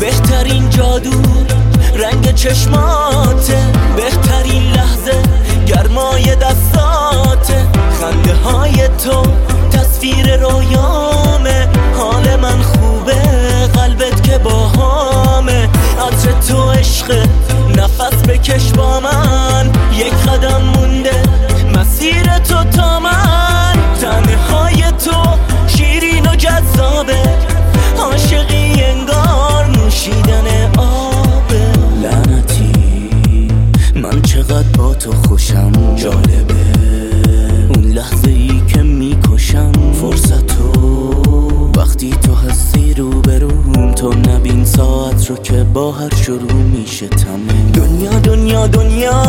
بهترین جادو رنگ چشماته بهترین لحظه گرمای تو ساعت رو که با هر شروع میشه تموم دنیا دنیا دنیا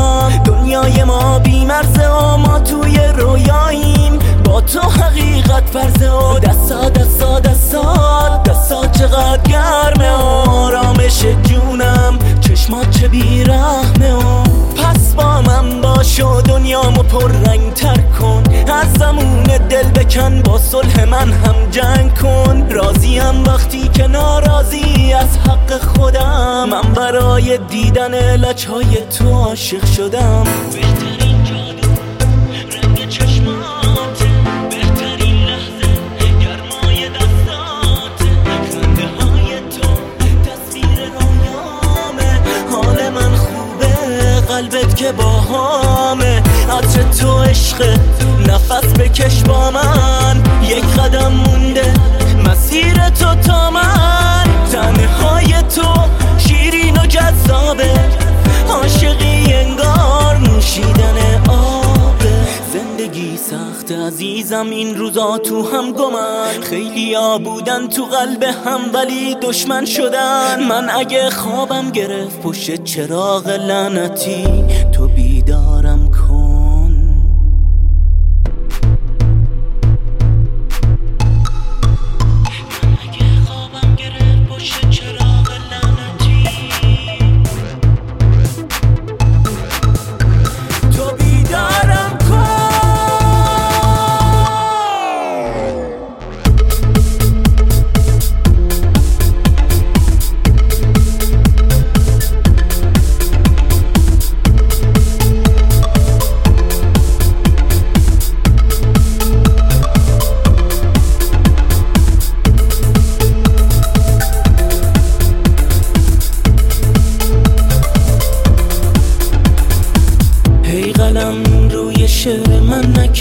دنیای ما بیمرزه و ما توی رویاییم. با تو حقیقت فرزه و دستا دستا دستا دستا چقدر گرمه و آرامش جونم. چشمات چه بیرحمه و پس با من باش و دنیامو پر دیدن لچهای تو عاشق شدم. بهترین جادو رنگ چشماته بهترین لحظه گرمای دستاته خنده های تو تصویر رویامه. حال من خوبه قلبت که باهامه. عطر تو عشق نفس بکش با من. زندگی سخت عزیزم این روزا تو هم گمن خیلی ها بودن تو قلب هم ولی دشمن شدن. من اگه خوابم گرفت پشت چراغ لعنتی تو بیدارم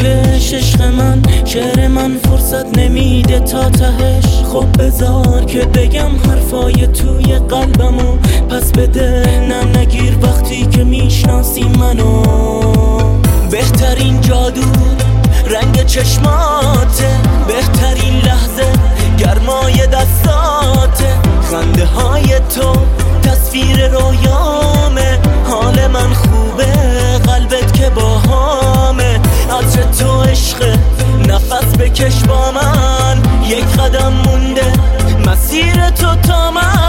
نکش عشق من شعر من فرصت نمیده تا تهش. خب بذار که بگم حرفای توی قلبمو. پس بده نم نگیر وقتی که می‌شناسی منو. بهترین جادو رنگ چشماته. بهترین لحظه گرمای دستاته. خنده های تو تصویر رویامه تو عشق. نفس بکش با من. یک قدم مونده. مسیر تو تا من.